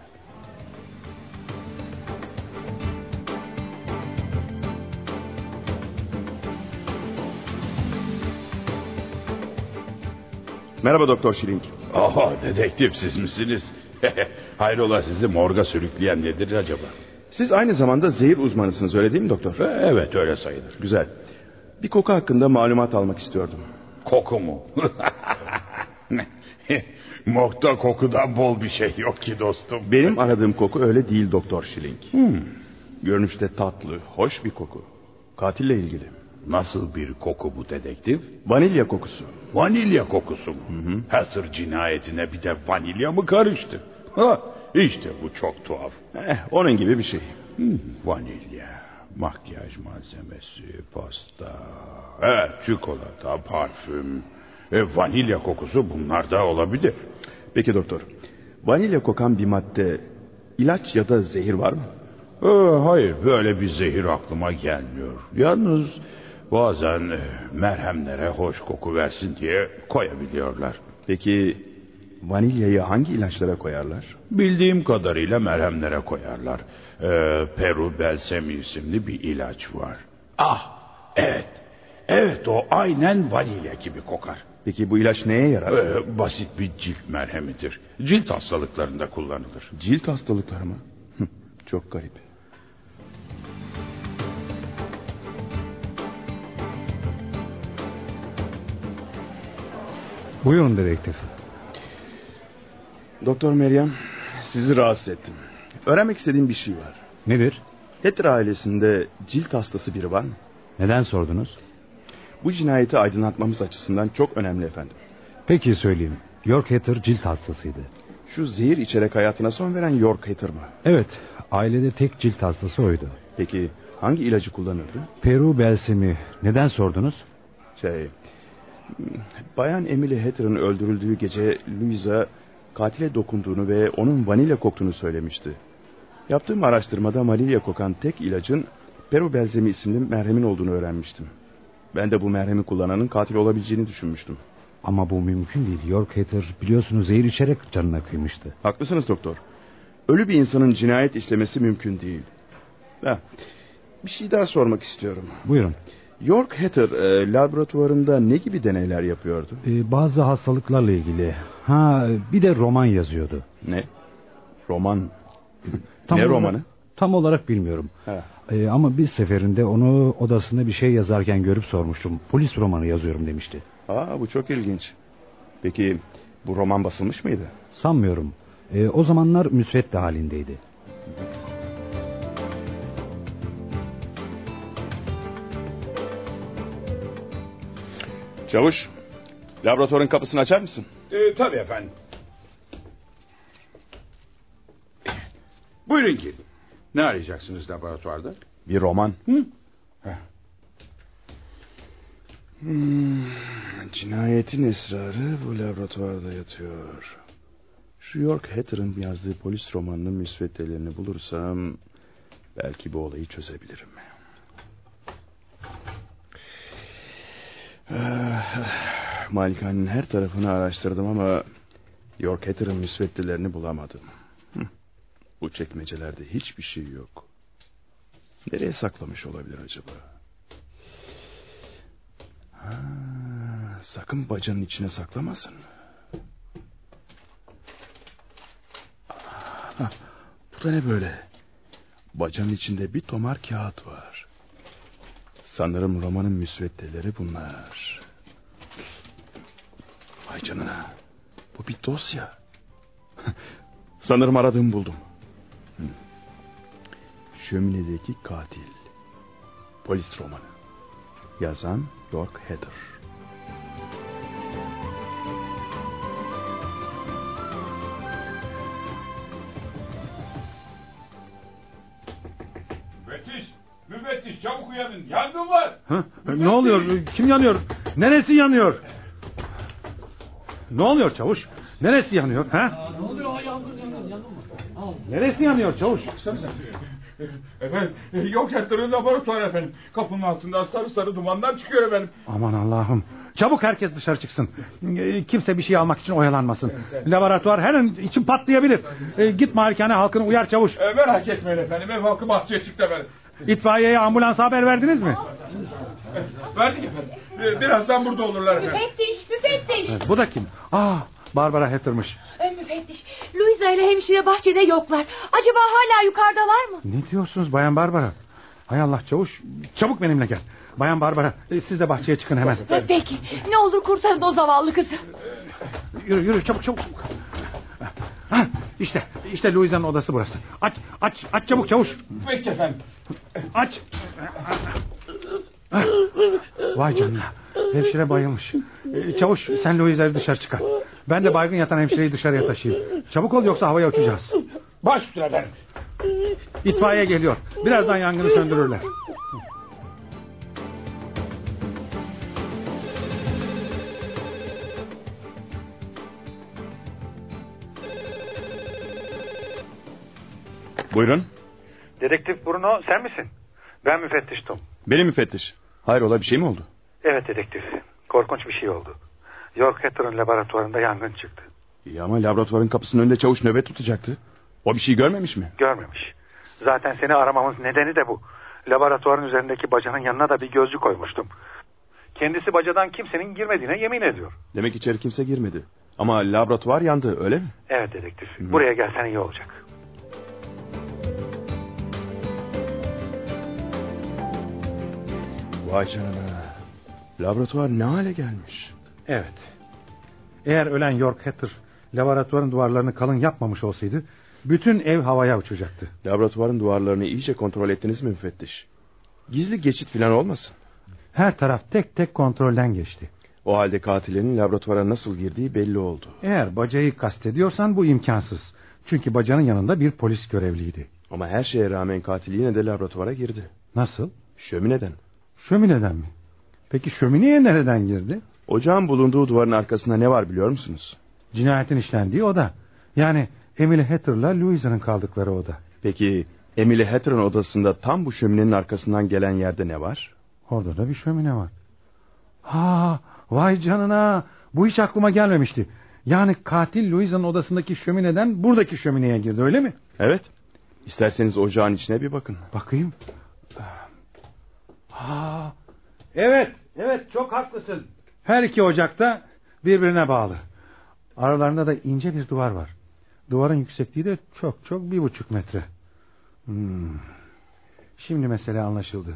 Merhaba Doktor Şirink. Oho dedektif siz misiniz? Hayrola sizi morga sürükleyen nedir acaba? Siz aynı zamanda zehir uzmanısınız öyle değil mi doktor? Evet öyle sayılır. Güzel. Bir koku hakkında malumat almak istiyordum. Koku mu? Morgda kokudan bol bir şey yok ki dostum. Benim aradığım koku öyle değil Doktor Şilink. Hmm. Görünüşte tatlı, hoş bir koku. Katille ilgili. Nasıl bir koku bu dedektif? Vanilya kokusu. Vanilya kokusu mu? Hı cinayetine bir de vanilya mı karıştı? Ha, işte bu çok tuhaf. Eh, onun gibi bir şey. Vanilya, makyaj malzemesi, pasta, evet, çikolata, parfüm, e, vanilya kokusu bunlar da olabilir. Peki doktor. Vanilya kokan bir madde ilaç ya da zehir var mı? Ee, hayır böyle bir zehir aklıma gelmiyor. Yalnız bazen e, merhemlere hoş koku versin diye koyabiliyorlar. Peki vanilyayı hangi ilaçlara koyarlar? Bildiğim kadarıyla merhemlere koyarlar. Ee, Peru Belsemi isimli bir ilaç var. Ah evet. Evet o aynen vanilya gibi kokar. Peki bu ilaç neye yarar? Ee, basit bir cilt merhemidir. Cilt hastalıklarında kullanılır. Cilt hastalıkları mı? Çok garip. Buyurun dedektif. Doktor Meryem, sizi rahatsız ettim. Öğrenmek istediğim bir şey var. Nedir? Hetter ailesinde cilt hastası biri var mı? Neden sordunuz? Bu cinayeti aydınlatmamız açısından çok önemli efendim. Peki söyleyeyim. York Hatter cilt hastasıydı. Şu zehir içerek hayatına son veren York Hatter mı? Evet, ailede tek cilt hastası oydu. Peki hangi ilacı kullanırdı? Peru belsemi. Neden sordunuz? Şey, Bayan Emily Hatter'ın öldürüldüğü gece Louisa katile dokunduğunu ve onun vanilya koktuğunu söylemişti. Yaptığım araştırmada vanilya kokan tek ilacın Peru Belzemi isimli merhemin olduğunu öğrenmiştim. Ben de bu merhemi kullananın katil olabileceğini düşünmüştüm. Ama bu mümkün değil. York Hatter biliyorsunuz zehir içerek canına kıymıştı. Haklısınız doktor. Ölü bir insanın cinayet işlemesi mümkün değil. Ha, bir şey daha sormak istiyorum. Buyurun. York Hatter e, laboratuvarında ne gibi deneyler yapıyordu? Ee, bazı hastalıklarla ilgili. Ha, bir de roman yazıyordu. Ne? Roman? Tam ne olarak- romanı? Tam olarak bilmiyorum. Ee, ama bir seferinde onu odasında bir şey yazarken görüp sormuştum. Polis romanı yazıyorum demişti. Aa, bu çok ilginç. Peki bu roman basılmış mıydı? Sanmıyorum. Ee, o zamanlar müsvedde halindeydi. Çavuş, laboratuvarın kapısını açar mısın? Ee, tabii efendim. Buyurun ki. Ne arayacaksınız laboratuvarda? Bir roman. Hı? Hmm, cinayetin esrarı bu laboratuvarda yatıyor. Şu York Hatter'ın yazdığı polis romanının müsveddelerini bulursam... ...belki bu olayı çözebilirim. Ah, Malikanenin her tarafını araştırdım ama... ...York Hatter'ın müsveddelerini bulamadım. Bu çekmecelerde hiçbir şey yok. Nereye saklamış olabilir acaba? Ha, sakın bacanın içine saklamasın. Ha, bu da ne böyle? Bacanın içinde bir tomar kağıt var. Sanırım romanın müsveddeleri bunlar. Vay canına. Bu bir dosya. Sanırım aradığımı buldum. Şöminedeki katil. Polis romanı. Yazan York Hatter. Uyanın. Yangın var. Ha? Ne oluyor? Kim yanıyor? Neresi yanıyor? Ne oluyor çavuş? Neresi yanıyor? Ha? Ne oluyor yangın yangın yangın mı? Neresi yanıyor çavuş? Efendim yok Hatter'ın laboratuvarı efendim. Kapının altından sarı sarı dumanlar çıkıyor efendim. Aman Allah'ım. Çabuk herkes dışarı çıksın. E, Kimse bir şey almak için oyalanmasın. Laboratuvar her an için patlayabilir. E, Git malikane halkını uyar çavuş. E, merak etmeyin efendim ev halkı bahçeye çıktı efendim. İtfaiyeye ambulansa haber verdiniz mi? Verdik efendim. Birazdan burada olurlar efendim. Müfettiş müfettiş. Evet, bu da kim? Aa, Barbara Hatter'mış. Ey müfettiş. Louisa ile hemşire bahçede yoklar. Acaba hala yukarıdalar mı? Ne diyorsunuz Bayan Barbara? Hay Allah çavuş. Çabuk benimle gel. Bayan Barbara e, siz de bahçeye çıkın hemen. Peki ne olur kurtarın o zavallı kızı. Yürü yürü çabuk çabuk. Ha, işte işte Louisa'nın odası burası. Aç aç aç çabuk çavuş. Peki efendim. Aç. Ah, Vay canına. Hemşire bayılmış. Ee, Çavuş sen Louisa'yı dışarı çıkar. Ben de baygın yatan hemşireyi dışarıya taşıyayım. Çabuk ol yoksa havaya uçacağız. Baş üstüne efendim. İtfaiye geliyor. Birazdan yangını söndürürler. Buyurun. Dedektif Bruno sen misin? Ben müfettiş Tom. Benim müfettiş. Hayrola bir şey mi oldu? Evet dedektif. Korkunç bir şey oldu. York Hatter'ın laboratuvarında yangın çıktı. İyi ama laboratuvarın kapısının önünde çavuş nöbet tutacaktı. O bir şey görmemiş mi? Görmemiş. Zaten seni aramamız nedeni de bu. Laboratuvarın üzerindeki bacanın yanına da bir gözcü koymuştum. Kendisi bacadan kimsenin girmediğine yemin ediyor. Demek içeri kimse girmedi. Ama laboratuvar yandı öyle mi? Evet dedektif. Buraya gelsen iyi olacak. Vay canına. Laboratuvar ne hale gelmiş? Evet. Eğer ölen York Hatter laboratuvarın duvarlarını kalın yapmamış olsaydı bütün ev havaya uçacaktı. Laboratuvarın duvarlarını iyice kontrol ettiniz mi müfettiş? Gizli geçit falan olmasın? Her taraf tek tek kontrolden geçti. O halde katilinin laboratuvara nasıl girdiği belli oldu. Eğer bacayı kastediyorsan bu imkansız. Çünkü bacanın yanında bir polis görevliydi. Ama her şeye rağmen katil yine de laboratuvara girdi. Nasıl? Şömineden. Şömineden mi? Peki şömineye nereden girdi? Ocağın bulunduğu duvarın arkasında ne var biliyor musunuz? Cinayetin işlendiği oda. Yani Emily Hatter'la Louisa'nın kaldıkları oda. Peki Emily Hatter'ın odasında tam bu şöminenin arkasından gelen yerde ne var? Orada da bir şömine var. Ha, vay canına. Bu hiç aklıma gelmemişti. Yani katil Louisa'nın odasındaki şömineden buradaki şömineye girdi öyle mi? Evet. İsterseniz ocağın içine bir bakın. Bakayım. Ha, evet, evet çok haklısın. Her iki ocakta birbirine bağlı. Aralarında da ince bir duvar var. Duvarın yüksekliği de çok çok bir buçuk metre. Hmm. Şimdi mesele anlaşıldı.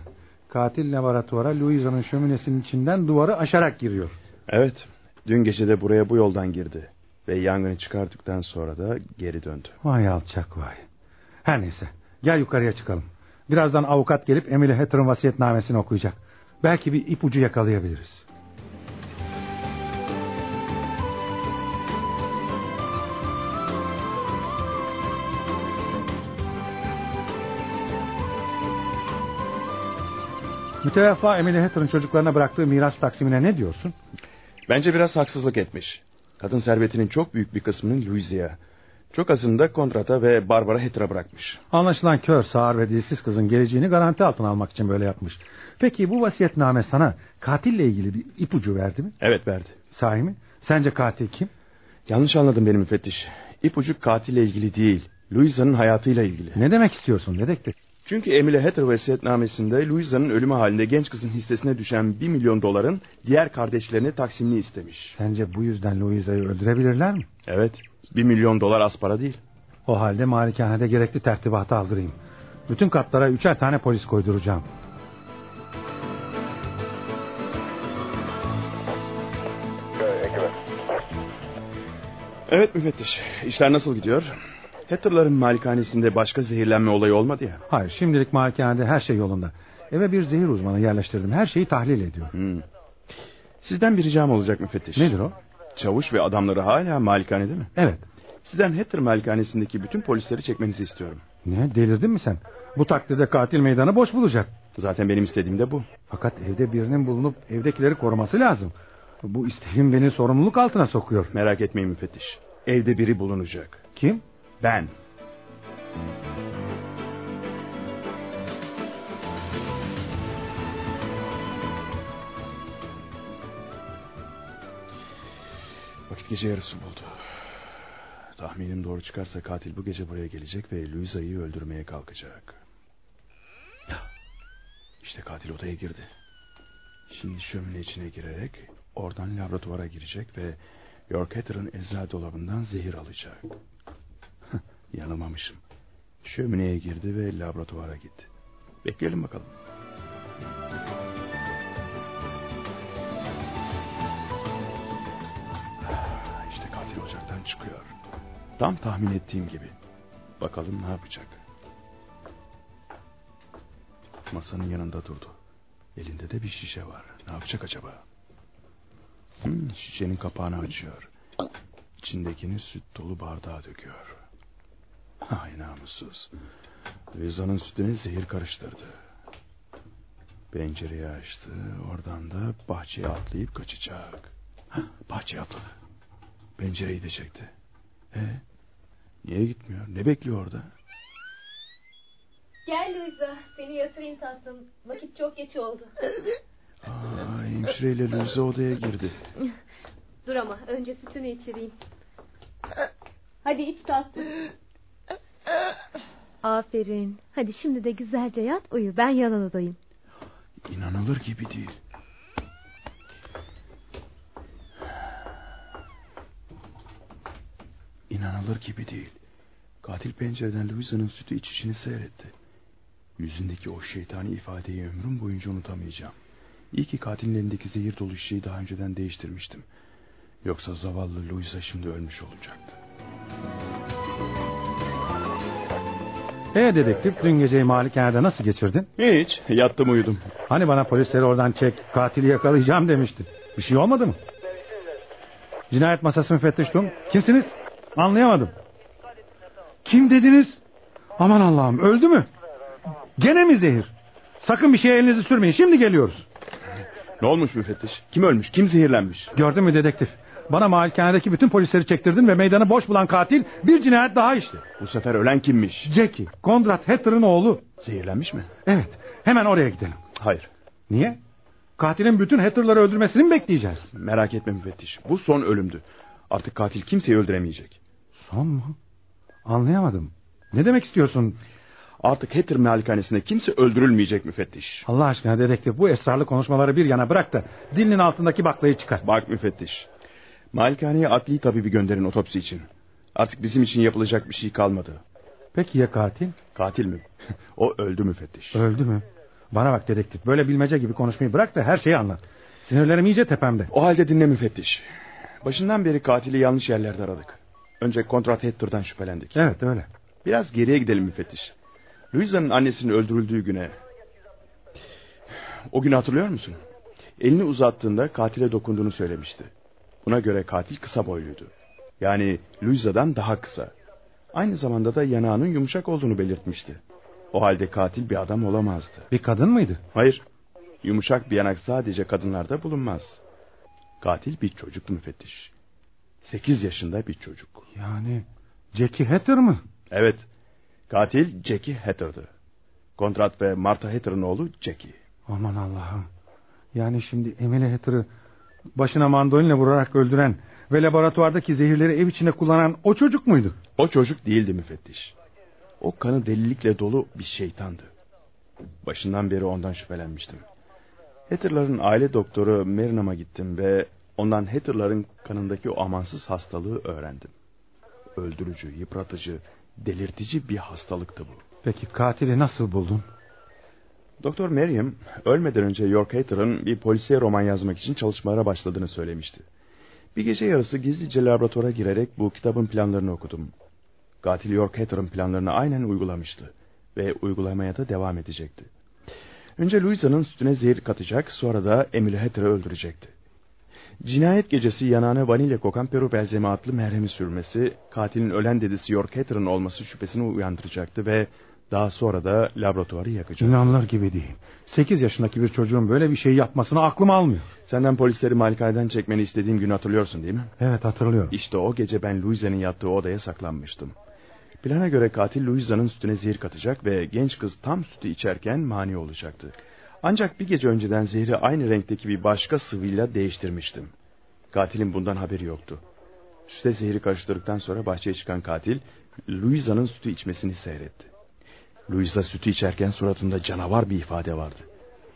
Katil laboratuvara Louisa'nın şöminesinin içinden duvarı aşarak giriyor. Evet. Dün gece de buraya bu yoldan girdi. Ve yangını çıkardıktan sonra da geri döndü. Vay alçak vay. Her neyse. Gel yukarıya çıkalım. Birazdan avukat gelip Emily Hatter'ın vasiyetnamesini okuyacak. Belki bir ipucu yakalayabiliriz. Müteveffa Emily Hatter'ın çocuklarına bıraktığı miras taksimine ne diyorsun? Bence biraz haksızlık etmiş. Kadın servetinin çok büyük bir kısmını Louisa'ya, çok azını da Kontrata ve Barbara Hatter'a bırakmış. Anlaşılan kör, sağır ve dilsiz kızın geleceğini garanti altına almak için böyle yapmış. Peki bu vasiyetname sana katille ilgili bir ipucu verdi mi? Evet verdi. Sahi mi? Sence katil kim? Yanlış anladın benim müfettiş. İpucu katille ilgili değil, Louisa'nın hayatıyla ilgili. Ne demek istiyorsun dedektif? Çünkü Emily Hatter vasiyetnamesinde Louisa'nın ölümü halinde genç kızın hissesine düşen bir milyon doların diğer kardeşlerine taksimini istemiş. Sence bu yüzden Louisa'yı öldürebilirler mi? Evet, bir milyon dolar az para değil. O halde malikanede gerekli tertibatı aldırayım. Bütün katlara üçer tane polis koyduracağım. Evet müfettiş, işler nasıl gidiyor? Hatter'ların malikanesinde başka zehirlenme olayı olmadı ya. Hayır şimdilik malikanede her şey yolunda. Eve bir zehir uzmanı yerleştirdim. Her şeyi tahlil ediyor. Hmm. Sizden bir ricam olacak müfettiş. Nedir o? Çavuş ve adamları hala malikanede mi? Evet. Sizden Hatter malikanesindeki bütün polisleri çekmenizi istiyorum. Ne delirdin mi sen? Bu takdirde katil meydanı boş bulacak. Zaten benim istediğim de bu. Fakat evde birinin bulunup evdekileri koruması lazım. Bu isteğim beni sorumluluk altına sokuyor. Merak etmeyin müfettiş. Evde biri bulunacak. Kim? Ben. Vakit gece yarısı buldu. Tahminim doğru çıkarsa katil bu gece buraya gelecek ve Luisa'yı öldürmeye kalkacak. İşte katil odaya girdi. Şimdi şömine içine girerek oradan laboratuvara girecek ve York Hatter'ın eczacı dolabından zehir alacak. Yanılmamışım. Şömineye girdi ve laboratuvara gitti. Bekleyelim bakalım. Çıkıyor. Tam tahmin ettiğim gibi. Bakalım ne yapacak. Masanın yanında durdu. Elinde de bir şişe var. Ne yapacak acaba? Hmm, şişenin kapağını açıyor. İçindekini süt dolu bardağa döküyor. Ay namussuz. Veza'nın sütüne zehir karıştırdı. Pencereyi açtı. Oradan da bahçeye atlayıp kaçacak. Hah, bahçeye atladı. Pencereyi de çekti. E, niye gitmiyor? Ne bekliyor orada? Gel Luisa seni yatırayım tatlım. Vakit çok geç oldu. Aa, hemşireyle Luisa odaya girdi. Dur ama önce sütünü içireyim. Hadi iç tatlım. Aferin. Hadi şimdi de güzelce yat uyu. Ben yan odadayım. İnanılır gibi değil. İnanılır gibi değil. Katil pencereden Louisa'nın sütü içişini seyretti. Yüzündeki o şeytani ifadeyi ömrüm boyunca unutamayacağım. İyi ki katilin elindeki zehir dolu şişeyi daha önceden değiştirmiştim. Yoksa zavallı Louisa şimdi ölmüş olacaktı. Ee dedektif dün geceyi malikanede nasıl geçirdin? Hiç yattım uyudum. Hani bana polisleri oradan çek katili yakalayacağım demiştin. Bir şey olmadı mı? Cinayet masası müfettiş Tum. Kimsiniz? Anlayamadım. Kim dediniz? Aman Allah'ım öldü mü? Gene mi zehir? Sakın bir şeye elinizi sürmeyin. Şimdi geliyoruz. Ne olmuş müfettiş? Kim ölmüş? Kim zehirlenmiş? Gördün mü dedektif? Bana malikanedeki bütün polisleri çektirdin ve meydanı boş bulan katil bir cinayet daha işti. Bu sefer ölen kimmiş? Jackie, Konrad Hatter'ın oğlu. Zehirlenmiş mi? Evet, hemen oraya gidelim. Hayır. Niye? Katilin bütün Hatter'ları öldürmesini mi bekleyeceğiz? Merak etme müfettiş. Bu son ölümdü. Artık katil kimseyi öldüremeyecek. Son mu? Anlayamadım. Ne demek istiyorsun? Artık Hatter malikanesinde kimse öldürülmeyecek müfettiş. Allah aşkına dedektif bu esrarlı konuşmaları bir yana bırak da dilinin altındaki baklayı çıkar. Bak müfettiş. Malikaneye adli tabibi gönderin otopsi için. Artık bizim için yapılacak bir şey kalmadı. Peki ya katil? Katil mi? o öldü müfettiş. Öldü mü? Bana bak dedektif böyle bilmece gibi konuşmayı bırak da her şeyi anlat. Sinirlerim iyice tepemde. O halde dinle müfettiş. Başından beri katili yanlış yerlerde aradık. Önce kontrat Hatter'dan şüphelendik. Evet öyle. Biraz geriye gidelim müfettiş. Louisa'nın annesinin öldürüldüğü güne... O günü hatırlıyor musun? Elini uzattığında katile dokunduğunu söylemişti. Buna göre katil kısa boyluydu. Yani Louisa'dan daha kısa. Aynı zamanda da yanağının yumuşak olduğunu belirtmişti. O halde katil bir adam olamazdı. Bir kadın mıydı? Hayır. Yumuşak bir yanak sadece kadınlarda bulunmaz. Katil bir çocuk müfettiş. Sekiz yaşında bir çocuk. Yani Jackie Hatter mı? Evet. Katil Jackie Hatter'dı. Kontrat ve Martha Hatter'ın oğlu Jackie. Aman Allah'ım. Yani şimdi Emily Hatter'ı başına mandolinle vurarak öldüren ve laboratuvardaki zehirleri ev içinde kullanan o çocuk muydu? O çocuk değildi müfettiş. O kanı delilikle dolu bir şeytandı. Başından beri ondan şüphelenmiştim. Hatter'ların aile doktoru Merinam'a gittim ve ondan Hatter'ların kanındaki o amansız hastalığı öğrendim. Öldürücü, yıpratıcı, delirtici bir hastalıktı bu. Peki katili nasıl buldun? Doktor Merriam ölmeden önce York Hatter'ın bir polisiye roman yazmak için çalışmalara başladığını söylemişti. Bir gece yarısı gizlice laboratuvara girerek bu kitabın planlarını okudum. Katil York Hatter'ın planlarını aynen uygulamıştı ve uygulamaya da devam edecekti. Önce Louisa'nın sütüne zehir katacak, sonra da Emily Hatter'ı öldürecekti. Cinayet gecesi yanağına vanilya kokan Peru belzemi adlı merhemi sürmesi, katilin ölen dedesi York Hatter'ın olması şüphesini uyandıracaktı ve daha sonra da laboratuvarı yakacaktı. İnanılır gibi değil. Sekiz yaşındaki bir çocuğun böyle bir şey yapmasını aklım almıyor. Senden polisleri malikaneden çekmeni istediğim günü hatırlıyorsun değil mi? Evet hatırlıyorum. İşte o gece ben Louisa'nın yattığı odaya saklanmıştım. Plana göre katil Louisa'nın sütüne zehir katacak ve genç kız tam sütü içerken mani olacaktı. Ancak bir gece önceden zehri aynı renkteki bir başka sıvıyla değiştirmiştim. Katilin bundan haberi yoktu. Süte zehri karıştırdıktan sonra bahçeye çıkan katil Louisa'nın sütü içmesini seyretti. Louisa sütü içerken suratında canavar bir ifade vardı.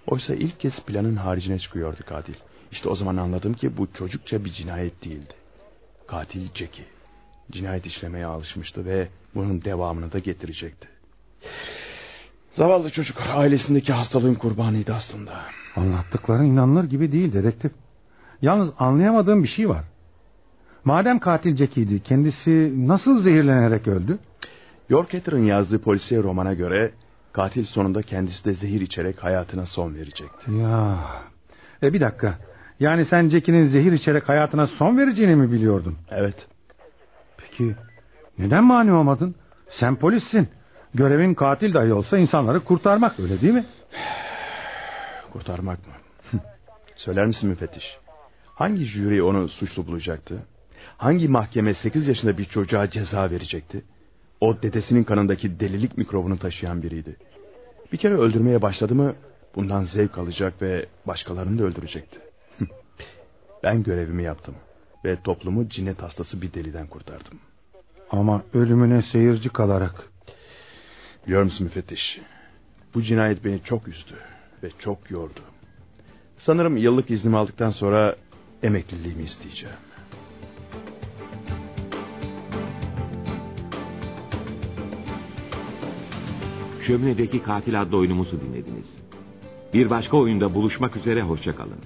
Oysa ilk kez planın haricine çıkıyordu katil. İşte o zaman anladım ki bu çocukça bir cinayet değildi. Katil Jackie. Cinayet işlemeye alışmıştı ve bunun devamını da getirecekti. Zavallı çocuk ailesindeki hastalığın kurbanıydı aslında. Anlattıkların inanılır gibi değil dedektif. Yalnız anlayamadığım bir şey var. Madem katil Jackie'ydi kendisi nasıl zehirlenerek öldü? York Hatter'ın yazdığı polisiye romana göre katil sonunda kendisi de zehir içerek hayatına son verecekti. Ya. E bir dakika. Yani sen Jackie'nin zehir içerek hayatına son vereceğini mi biliyordun? Evet. Peki neden mani olmadın? Sen polissin. Görevin katil dahi olsa insanları kurtarmak öyle değil mi? Kurtarmak mı? Söyler misin müfettiş? Hangi jüri onu suçlu bulacaktı? Hangi mahkeme 8 yaşında bir çocuğa ceza verecekti? O dedesinin kanındaki delilik mikrobunu taşıyan biriydi. Bir kere öldürmeye başladı mı bundan zevk alacak ve başkalarını da öldürecekti. ben görevimi yaptım ve toplumu cinnet hastası bir deliden kurtardım. Ama ölümüne seyirci kalarak. Biliyor musun müfettiş? Bu cinayet beni çok üzdü ve çok yordu. Sanırım yıllık iznimi aldıktan sonra emekliliğimi isteyeceğim. Şöminedeki Katil adlı oyunumuzu dinlediniz. Bir başka oyunda buluşmak üzere hoşçakalın.